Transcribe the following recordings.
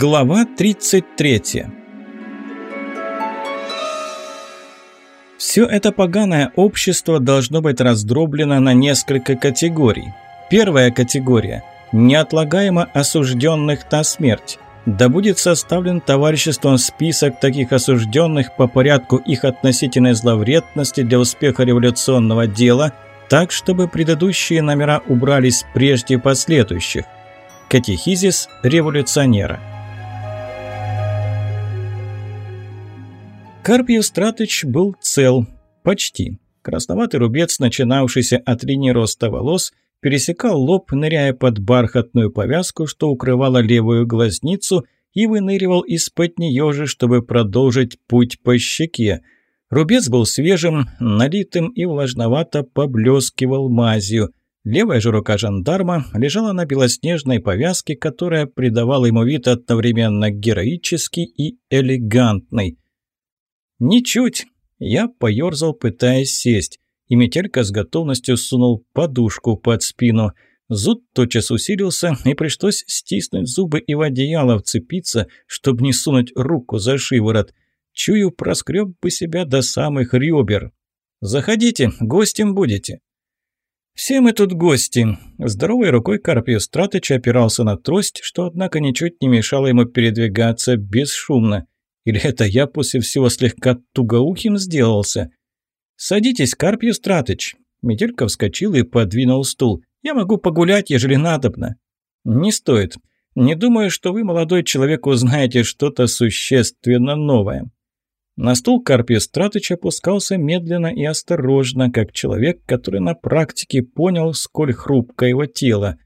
Глава 33 Все это поганое общество должно быть раздроблено на несколько категорий. Первая категория – неотлагаемо осужденных на смерть. Да будет составлен товариществом список таких осужденных по порядку их относительной зловредности для успеха революционного дела, так, чтобы предыдущие номера убрались прежде последующих. Катехизис революционера. Карпий Стратыч был цел. Почти. Красноватый рубец, начинавшийся от линии роста волос, пересекал лоб, ныряя под бархатную повязку, что укрывала левую глазницу, и выныривал из-под нее же, чтобы продолжить путь по щеке. Рубец был свежим, налитым и влажновато поблескивал мазью. Левая же рука жандарма лежала на белоснежной повязке, которая придавала ему вид одновременно героический и элегантный. «Ничуть!» Я поерзал, пытаясь сесть, и метелька с готовностью сунул подушку под спину. Зуд тотчас усилился, и пришлось стиснуть зубы и в одеяло вцепиться, чтобы не сунуть руку за шиворот. Чую, проскреб бы себя до самых ребер. «Заходите, гостем будете». «Все мы тут гости». Здоровой рукой Карпий Стратыч опирался на трость, что, однако, ничуть не мешало ему передвигаться бесшумно. Или это я после всего слегка тугоухим сделался? «Садитесь, Карпий Стратыч». Метелька вскочил и подвинул стул. «Я могу погулять, ежели надобно». «Не стоит. Не думаю, что вы, молодой человек, узнаете что-то существенно новое». На стул Карпий Стратыч опускался медленно и осторожно, как человек, который на практике понял, сколь хрупко его тело.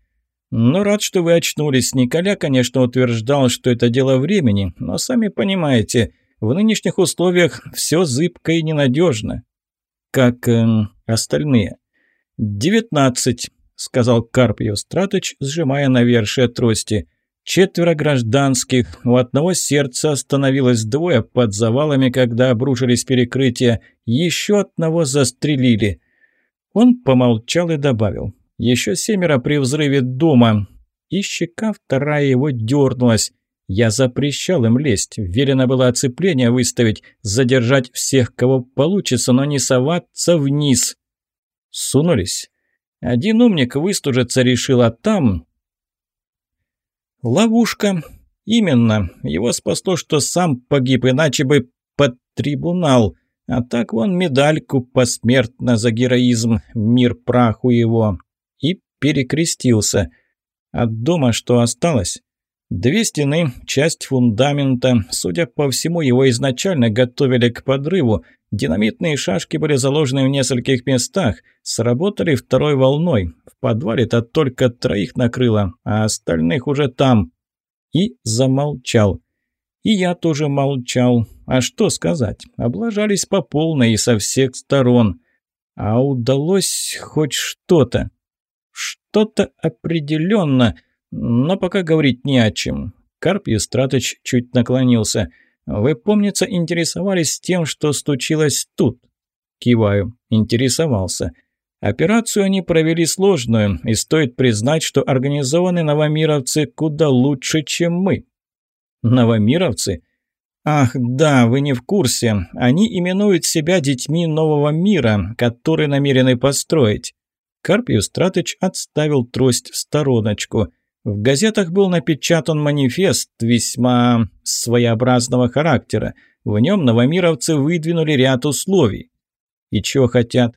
«Но рад, что вы очнулись. Николя, конечно, утверждал, что это дело времени, но сами понимаете, в нынешних условиях все зыбко и ненадежно. Как э, остальные». «Девятнадцать», — сказал Карпиев Стратыч, сжимая навершие трости. Четверо гражданских, у одного сердца остановилось двое под завалами, когда обрушились перекрытия, еще одного застрелили. Он помолчал и добавил, еще семеро при взрыве дома. И щека вторая его дернулась. Я запрещал им лезть, велено было оцепление выставить, задержать всех, кого получится, но не соваться вниз. Сунулись. Один умник выстужиться решил, а там Ловушка. Именно. Его спасло, что сам погиб, иначе бы под трибунал. А так вон медальку посмертно за героизм, мир праху его. Перекрестился. От дома что осталось? Две стены, часть фундамента. Судя по всему, его изначально готовили к подрыву. Динамитные шашки были заложены в нескольких местах. Сработали второй волной. В подвале-то только троих накрыло, а остальных уже там. И замолчал. И я тоже молчал. А что сказать? Облажались по полной и со всех сторон. А удалось хоть что-то. Что-то определенно но пока говорить не о чем. Карп Естратыч чуть наклонился. «Вы, помнится, интересовались тем, что случилось тут?» Киваю. Интересовался. Операцию они провели сложную, и стоит признать, что организованы новомировцы куда лучше, чем мы. Новомировцы? Ах, да, вы не в курсе. Они именуют себя детьми нового мира, который намерены построить. Карпий Стратыч отставил трость в стороночку – в газетах был напечатан манифест весьма своеобразного характера. В нем новомировцы выдвинули ряд условий. И чего хотят?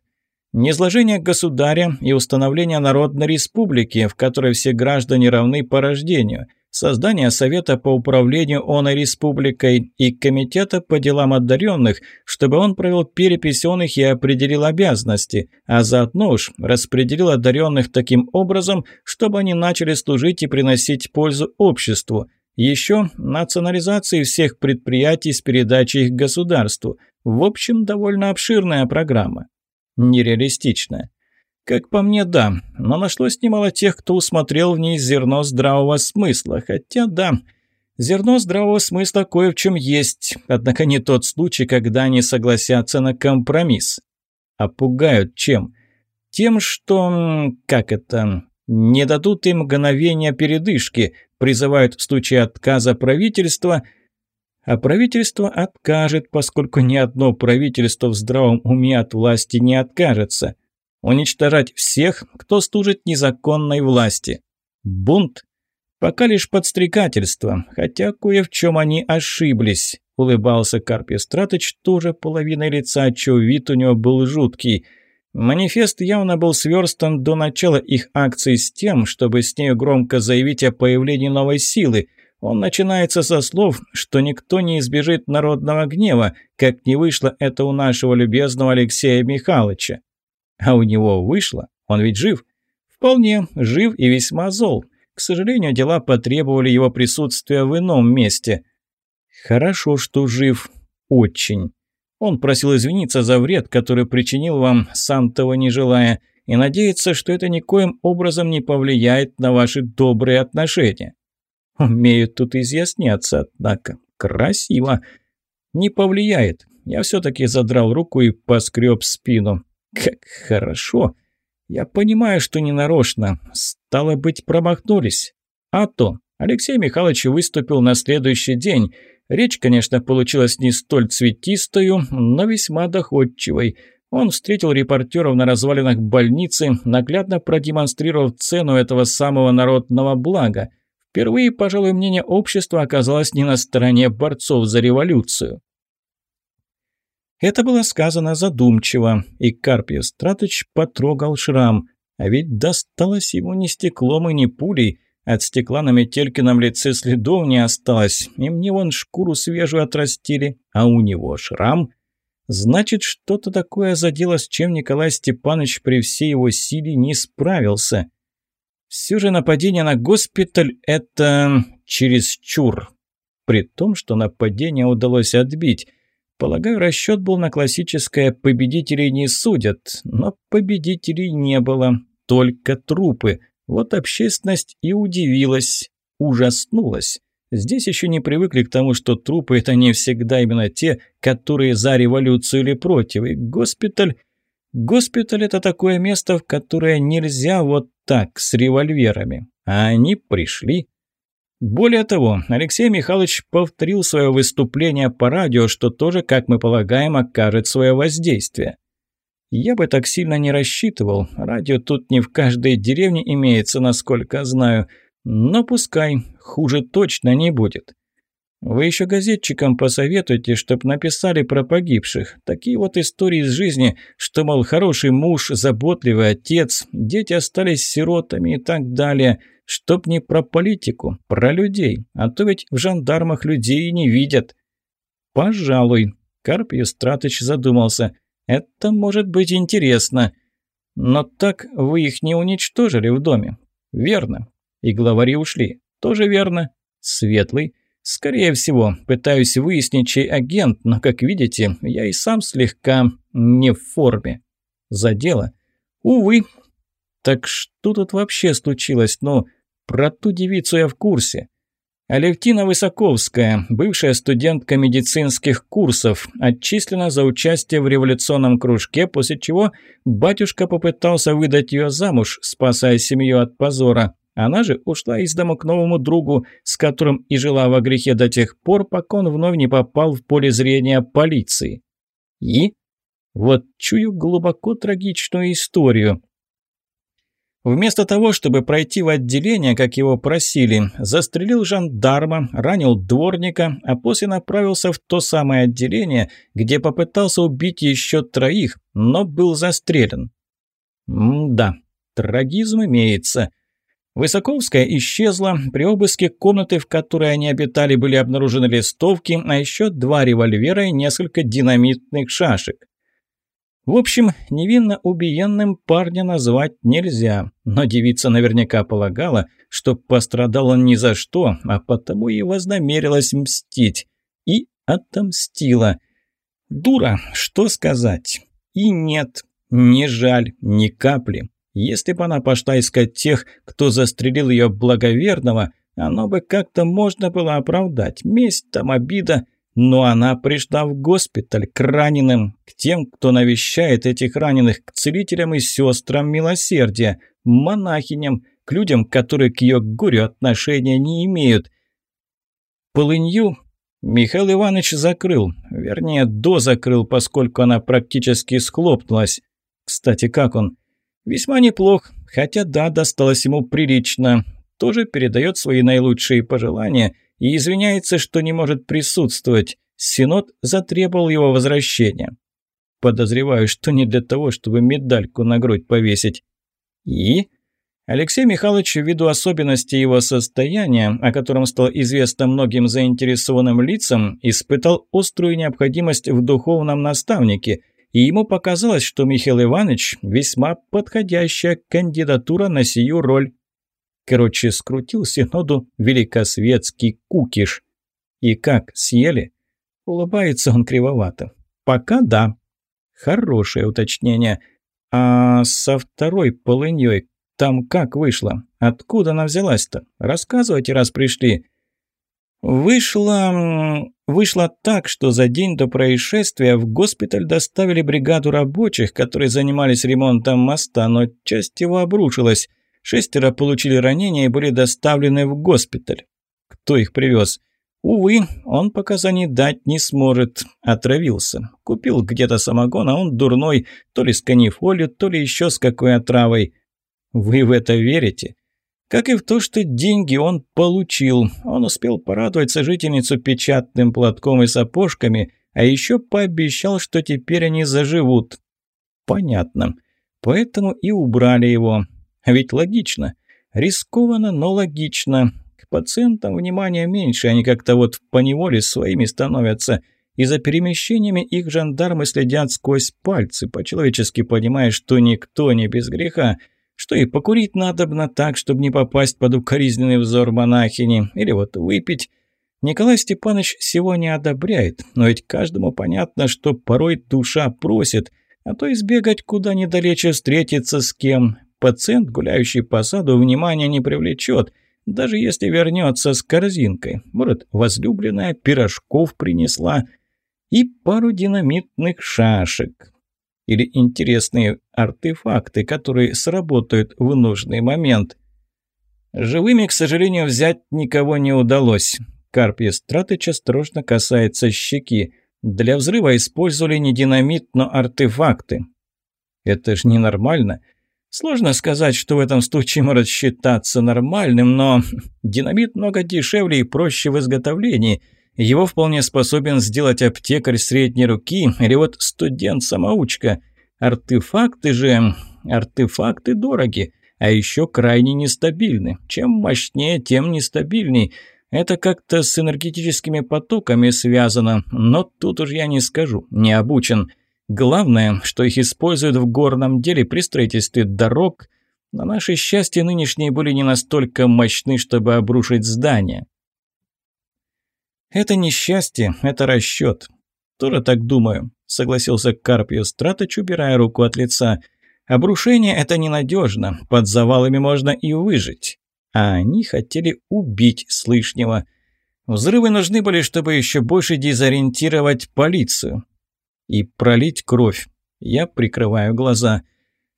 Низложение государя и установление народной республики, в которой все граждане равны по рождению, создание Совета по управлению оной республикой и Комитета по делам одаренных, чтобы он провел перепись он и определил обязанности, а заодно уж распределил одаренных таким образом, чтобы они начали служить и приносить пользу обществу. Еще национализации всех предприятий с передачей их государству. В общем, довольно обширная программа. Нереалистичная. Как по мне, да, но нашлось немало тех, кто усмотрел в ней зерно здравого смысла, хотя да, зерно здравого смысла кое в чем есть, однако не тот случай, когда они согласятся на компромисс. А пугают чем? Тем, что, как это, не дадут им мгновения передышки, призывают в случае отказа правительства, а правительство откажет, поскольку ни одно правительство в здравом уме от власти не откажется. Уничтожать всех, кто служит незаконной власти. Бунт Пока лишь подстрекательство, хотя кое в чем они ошиблись. Улыбался Карпий Стратыч, тоже половиной лица, чё вид у него был жуткий. Манифест явно был сверстан до начала их акции с тем, чтобы с нею громко заявить о появлении новой силы. Он начинается со слов, что никто не избежит народного гнева, как не вышло это у нашего любезного Алексея Михайловича. А у него вышло, он ведь жив. Вполне жив и весьма зол. К сожалению, дела потребовали его присутствия в ином месте. Хорошо, что жив. Очень. Он просил извиниться за вред, который причинил вам, сам того не желая, и надеется, что это никоим образом не повлияет на ваши добрые отношения. Умеют тут изъясняться, однако. Красиво. Не повлияет. Я все-таки задрал руку и поскреб спину. Как хорошо. Я понимаю, что не нарочно. Стало быть, промахнулись. А то. Алексей Михайлович выступил на следующий день. Речь, конечно, получилась не столь цветистою, но весьма доходчивой. Он встретил репортеров на развалинах больницы, наглядно продемонстрировав цену этого самого народного блага. Впервые, пожалуй, мнение общества оказалось не на стороне борцов за революцию. Это было сказано задумчиво, и Карпий Стратыч потрогал шрам. А ведь досталось ему не стеклом и не пулей. От стекла на Метелькином лице следов не осталось, и мне вон шкуру свежую отрастили, а у него шрам. Значит, что-то такое задело, с чем Николай Степанович при всей его силе не справился. Все же нападение на госпиталь – это чересчур. При том, что нападение удалось отбить. Полагаю, расчет был на классическое «победителей не судят», но победителей не было, только трупы. Вот общественность и удивилась, ужаснулась. Здесь еще не привыкли к тому, что трупы – это не всегда именно те, которые за революцию или против. И госпиталь... Госпиталь – это такое место, в которое нельзя вот так, с револьверами. А они пришли, более того, Алексей Михайлович повторил свое выступление по радио, что тоже, как мы полагаем, окажет свое воздействие. Я бы так сильно не рассчитывал, радио тут не в каждой деревне имеется, насколько знаю, но пускай, хуже точно не будет. Вы еще газетчикам посоветуйте, чтоб написали про погибших. Такие вот истории из жизни, что, мол, хороший муж, заботливый отец, дети остались сиротами и так далее – Чтоб не про политику, про людей, а то ведь в жандармах людей не видят. Пожалуй, Карп Юстратыч задумался. Это может быть интересно. Но так вы их не уничтожили в доме. Верно. И главари ушли. Тоже верно. Светлый. Скорее всего, пытаюсь выяснить, чей агент, но, как видите, я и сам слегка не в форме. За дело. Увы. Так что тут вообще случилось? Ну, про ту девицу я в курсе. Алевтина Высоковская, бывшая студентка медицинских курсов, отчислена за участие в революционном кружке, после чего батюшка попытался выдать ее замуж, спасая семью от позора. Она же ушла из дома к новому другу, с которым и жила во грехе до тех пор, пока он вновь не попал в поле зрения полиции. И? Вот чую глубоко трагичную историю. Вместо того, чтобы пройти в отделение, как его просили, застрелил жандарма, ранил дворника, а после направился в то самое отделение, где попытался убить еще троих, но был застрелен. М-да, трагизм имеется. Высоковская исчезла, при обыске комнаты, в которой они обитали, были обнаружены листовки, а еще два револьвера и несколько динамитных шашек. В общем, невинно убиенным парня назвать нельзя, но девица наверняка полагала, что пострадал он ни за что, а потому и вознамерилась мстить. И отомстила. Дура, что сказать? И нет, не жаль, ни капли. Если бы она пошла искать тех, кто застрелил ее благоверного, оно бы как-то можно было оправдать. Месть там, обида – но она пришла в госпиталь к раненым, к тем, кто навещает этих раненых, к целителям и сестрам милосердия, монахиням, к людям, которые к ее горю отношения не имеют. Полынью Михаил Иванович закрыл, вернее, дозакрыл, поскольку она практически схлопнулась. Кстати, как он? Весьма неплох, хотя да, досталось ему прилично. Тоже передает свои наилучшие пожелания и извиняется, что не может присутствовать. Синод затребовал его возвращения. Подозреваю, что не для того, чтобы медальку на грудь повесить. И? Алексей Михайлович, ввиду особенностей его состояния, о котором стало известно многим заинтересованным лицам, испытал острую необходимость в духовном наставнике, и ему показалось, что Михаил Иванович весьма подходящая кандидатура на сию роль. Короче, скрутил Синоду великосветский кукиш. И как, съели? Улыбается он кривовато. Пока да. Хорошее уточнение. А со второй полыньей там как вышло? Откуда она взялась-то? Рассказывайте, раз пришли. Вышло... Вышло так, что за день до происшествия в госпиталь доставили бригаду рабочих, которые занимались ремонтом моста, но часть его обрушилась. Шестеро получили ранения и были доставлены в госпиталь. Кто их привез? Увы, он показаний дать не сможет. Отравился. Купил где-то самогон, а он дурной, то ли с канифолью, то ли еще с какой отравой. Вы в это верите? Как и в то, что деньги он получил. Он успел порадовать сожительницу печатным платком и сапожками, а еще пообещал, что теперь они заживут. Понятно. Поэтому и убрали его. Ведь логично. Рискованно, но логично. К пациентам внимания меньше, они как-то вот поневоле своими становятся – и за перемещениями их жандармы следят сквозь пальцы, по-человечески понимая, что никто не без греха, что и покурить надобно так, чтобы не попасть под укоризненный взор монахини, или вот выпить. Николай Степанович всего не одобряет, но ведь каждому понятно, что порой душа просит, а то избегать куда недалече встретиться с кем. Пациент, гуляющий по саду, внимания не привлечет, даже если вернется с корзинкой. Может, возлюбленная пирожков принесла и пару динамитных шашек или интересные артефакты, которые сработают в нужный момент. Живыми, к сожалению, взять никого не удалось. Карпий Стратыч осторожно касается щеки. Для взрыва использовали не динамит, но артефакты. Это ж ненормально. Сложно сказать, что в этом случае может считаться нормальным, но динамит много дешевле и проще в изготовлении – его вполне способен сделать аптекарь средней руки или вот студент-самоучка. Артефакты же... Артефакты дороги, а еще крайне нестабильны. Чем мощнее, тем нестабильней. Это как-то с энергетическими потоками связано, но тут уж я не скажу, не обучен. Главное, что их используют в горном деле при строительстве дорог. На наше счастье, нынешние были не настолько мощны, чтобы обрушить здания. «Это несчастье, это расчет». «Тоже так думаю», – согласился Карпио Страточ, убирая руку от лица. «Обрушение – это ненадежно, под завалами можно и выжить». А они хотели убить Слышнего. Взрывы нужны были, чтобы еще больше дезориентировать полицию. И пролить кровь. Я прикрываю глаза.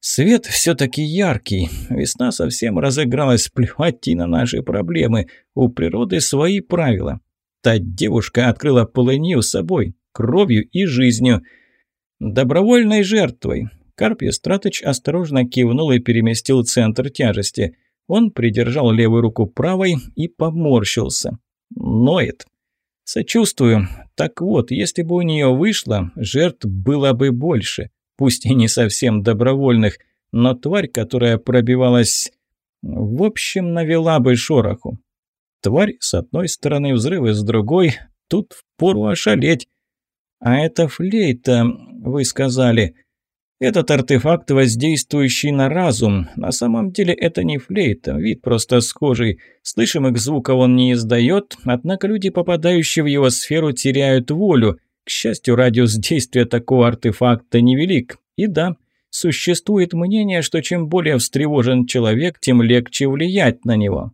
Свет все-таки яркий. Весна совсем разыгралась, плевать и на наши проблемы. У природы свои правила. Та девушка открыла полынью собой, кровью и жизнью. Добровольной жертвой. Карпий Стратыч осторожно кивнул и переместил центр тяжести. Он придержал левую руку правой и поморщился. Ноет. Сочувствую. Так вот, если бы у нее вышло, жертв было бы больше. Пусть и не совсем добровольных, но тварь, которая пробивалась... В общем, навела бы шороху. Тварь с одной стороны, взрывы с другой. Тут впору ошалеть. А это флейта, вы сказали. Этот артефакт, воздействующий на разум. На самом деле это не флейта, вид просто схожий. Слышимых звуков он не издает, однако люди, попадающие в его сферу, теряют волю. К счастью, радиус действия такого артефакта невелик. И да, существует мнение, что чем более встревожен человек, тем легче влиять на него.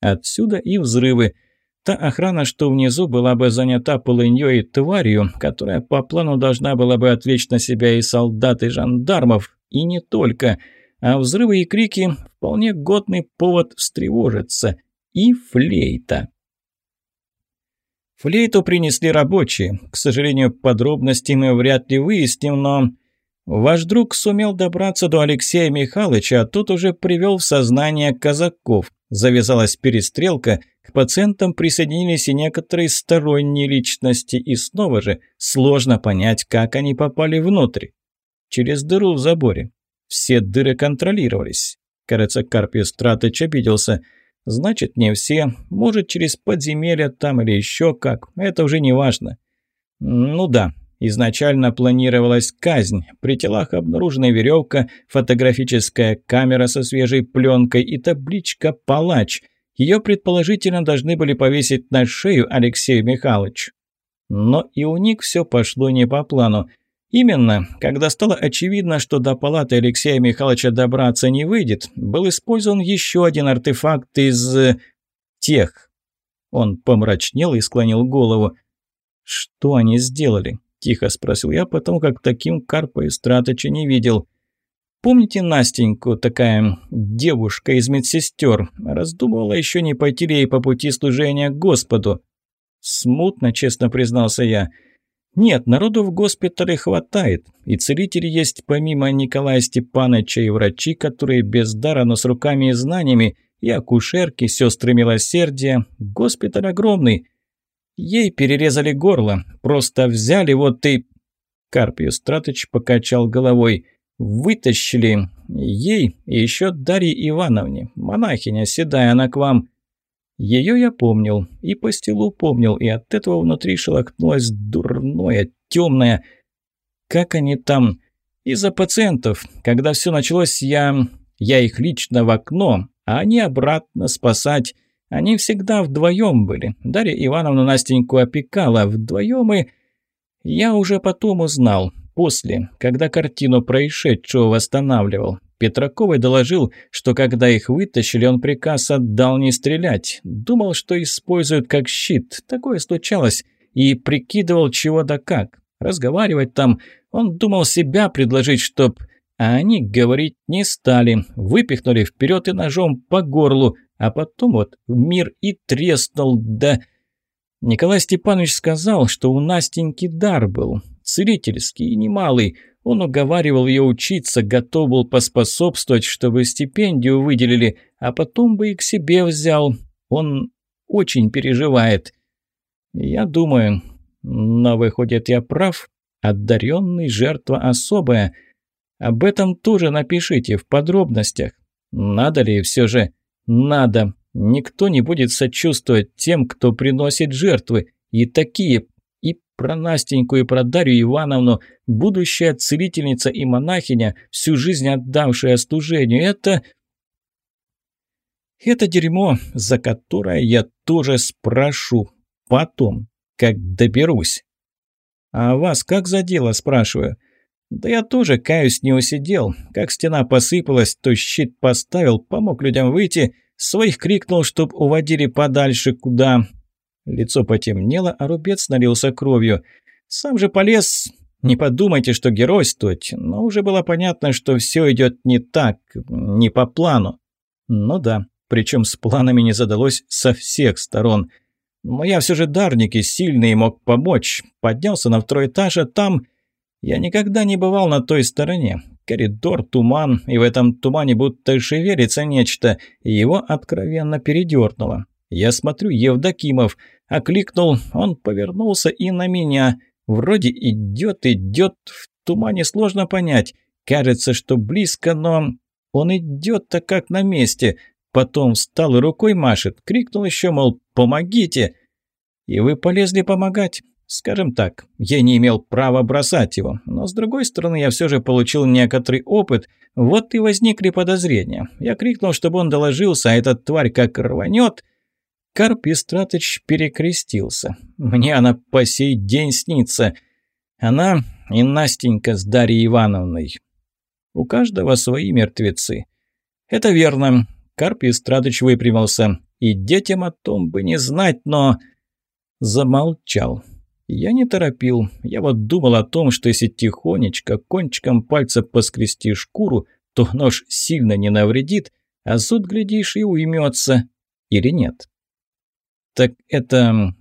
Отсюда и взрывы. Та охрана, что внизу, была бы занята полыньей и тварью, которая по плану должна была бы отвлечь на себя и солдат, и жандармов, и не только. а взрывы и крики – вполне годный повод встревожиться. И флейта. Флейту принесли рабочие. К сожалению, подробности мы вряд ли выясним, но... Ваш друг сумел добраться до Алексея Михайловича, а тут уже привел в сознание казаков. Завязалась перестрелка, к пациентам присоединились и некоторые сторонние личности, и снова же сложно понять, как они попали внутрь. Через дыру в заборе. Все дыры контролировались. Кажется, Карпиус Тратыч обиделся. Значит, не все. Может, через подземелье там или еще как. Это уже не важно. Ну да, Изначально планировалась казнь. При телах обнаружена веревка, фотографическая камера со свежей пленкой и табличка «Палач». Ее предположительно должны были повесить на шею Алексею Михайловичу. Но и у них все пошло не по плану. Именно, когда стало очевидно, что до палаты Алексея Михайловича добраться не выйдет, был использован еще один артефакт из... Э, тех. Он помрачнел и склонил голову. Что они сделали? Тихо спросил я, потому как таким Карпа и Стратыча не видел. Помните Настеньку, такая девушка из медсестер? Раздумывала еще не пойти ли ей по пути служения Господу. Смутно, честно признался я. Нет, народу в госпитале хватает, и целители есть помимо Николая Степановича и врачи, которые без дара, но с руками и знаниями, и акушерки, сестры милосердия. Госпиталь огромный, Ей перерезали горло, просто взяли вот и...» Карпиус Стратыч покачал головой. «Вытащили ей и еще Дарье Ивановне, монахиня седая она к вам». Ее я помнил, и по стилу помнил, и от этого внутри шелохнулось дурное, темное. Как они там? Из-за пациентов. Когда все началось, я... Я их лично в окно, а они обратно спасать. Они всегда вдвоем были. Дарья Ивановна Настеньку опекала вдвоем и... Я уже потом узнал, после, когда картину происшедшего восстанавливал. Петраковой доложил, что когда их вытащили, он приказ отдал не стрелять. Думал, что используют как щит. Такое случалось. И прикидывал чего да как. Разговаривать там. Он думал себя предложить, чтоб... А они говорить не стали. Выпихнули вперед и ножом по горлу. А потом вот мир и треснул, да... Николай Степанович сказал, что у Настеньки дар был, целительский и немалый. Он уговаривал ее учиться, готов был поспособствовать, чтобы стипендию выделили, а потом бы и к себе взял. Он очень переживает. Я думаю, но выходит, я прав. Одаренный жертва особая. Об этом тоже напишите в подробностях. Надо ли все же надо. Никто не будет сочувствовать тем, кто приносит жертвы. И такие, и про Настеньку, и про Дарью Ивановну, будущая целительница и монахиня, всю жизнь отдавшая служению, это... Это дерьмо, за которое я тоже спрошу. Потом, как доберусь. «А вас как за дело?» – спрашиваю. «Да я тоже, каюсь, не усидел. Как стена посыпалась, то щит поставил, помог людям выйти, своих крикнул, чтоб уводили подальше куда...» Лицо потемнело, а рубец налился кровью. «Сам же полез. Не подумайте, что геройствовать, но уже было понятно, что все идет не так, не по плану. Ну да, причем с планами не задалось со всех сторон». Но я все же дарник и сильный мог помочь. Поднялся на второй этаж, а там... Я никогда не бывал на той стороне. Коридор, туман, и в этом тумане будто шевелится нечто, его откровенно передернуло. Я смотрю, Евдокимов. Окликнул, он повернулся и на меня. Вроде идет, идет, в тумане сложно понять. Кажется, что близко, но... Он идет-то как на месте. Потом встал и рукой машет. Крикнул еще, мол, помогите. И вы полезли помогать. Скажем так, я не имел права бросать его, но с другой стороны я все же получил некоторый опыт, вот и возникли подозрения. Я крикнул, чтобы он доложился, а этот тварь как рванет. Карп Истратыч перекрестился. Мне она по сей день снится. Она и Настенька с Дарьей Ивановной. У каждого свои мертвецы. Это верно. Карп Истратыч выпрямился. И детям о том бы не знать, но... Замолчал. Я не торопил. Я вот думал о том, что если тихонечко кончиком пальца поскрести шкуру, то нож сильно не навредит, а суд, глядишь, и уймется. Или нет? Так это...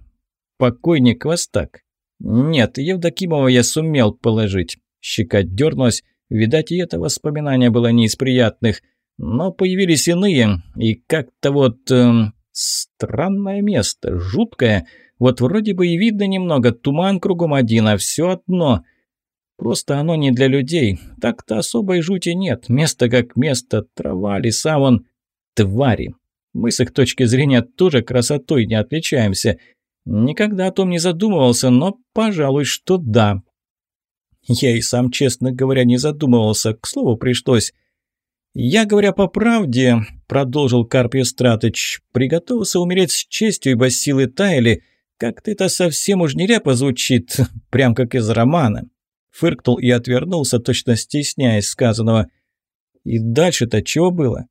покойник Востак? Нет, Евдокимова я сумел положить. Щека дернулась, видать, и это воспоминание было не из приятных. Но появились иные, и как-то вот... Э, странное место, жуткое. Вот вроде бы и видно немного, туман кругом один, а все одно. Просто оно не для людей. Так-то особой жути нет. Место как место, трава, леса, вон... Твари. Мы с их точки зрения тоже красотой не отличаемся. Никогда о том не задумывался, но, пожалуй, что да. Я и сам, честно говоря, не задумывался. К слову, пришлось. «Я, говоря по правде», — продолжил Карпий Стратыч, — «приготовился умереть с честью, ибо силы таяли. Как-то это совсем уж неряпо звучит, прям как из романа». Фыркнул и отвернулся, точно стесняясь сказанного. «И дальше-то чего было?»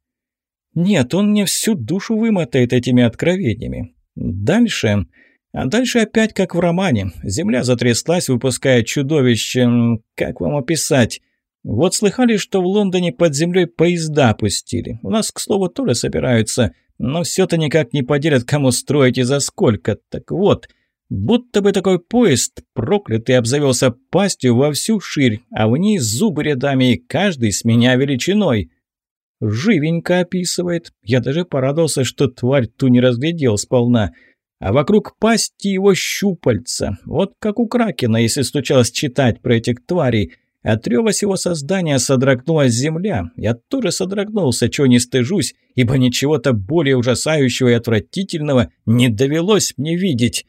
«Нет, он мне всю душу вымотает этими откровениями. Дальше...» А дальше опять как в романе. Земля затряслась, выпуская чудовище... Как вам описать? Вот слыхали, что в Лондоне под землей поезда пустили. У нас, к слову, тоже собираются, но все-то никак не поделят, кому строить и за сколько. Так вот, будто бы такой поезд проклятый обзавелся пастью во всю ширь, а в ней зубы рядами, и каждый с меня величиной. Живенько описывает. Я даже порадовался, что тварь ту не разглядел сполна. А вокруг пасти его щупальца. Вот как у Кракена, если случалось читать про этих тварей – от рева сего создания содрогнулась земля. Я тоже содрогнулся, чего не стыжусь, ибо ничего-то более ужасающего и отвратительного не довелось мне видеть.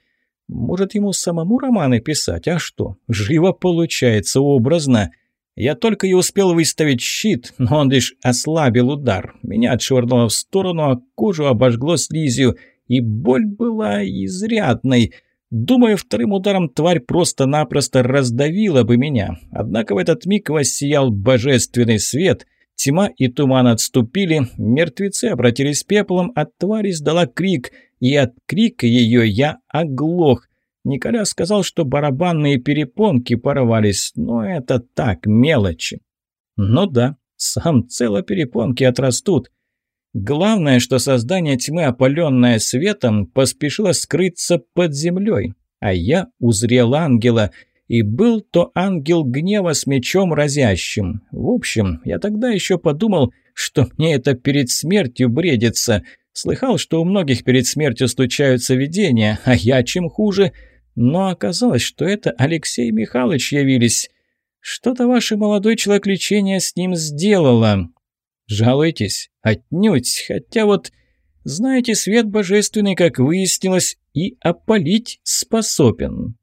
Может, ему самому романы писать, а что? Живо получается, образно. Я только и успел выставить щит, но он лишь ослабил удар. Меня отшвырнуло в сторону, а кожу обожгло слизью, и боль была изрядной – Думаю, вторым ударом тварь просто-напросто раздавила бы меня. Однако в этот миг воссиял божественный свет, тьма и туман отступили, мертвецы обратились пеплом, а тварь издала крик, и от крика ее я оглох. Николя сказал, что барабанные перепонки порвались, но это так, мелочи. Ну да, сам цело перепонки отрастут. Главное, что создание тьмы, опаленное светом, поспешило скрыться под землей, а я узрел ангела, и был то ангел гнева с мечом разящим. В общем, я тогда еще подумал, что мне это перед смертью бредится. Слыхал, что у многих перед смертью случаются видения, а я чем хуже. Но оказалось, что это Алексей Михайлович явились. Что-то ваше молодой человек лечение с ним сделало. Жалуетесь? Отнюдь. Хотя вот, знаете, свет божественный, как выяснилось, и опалить способен.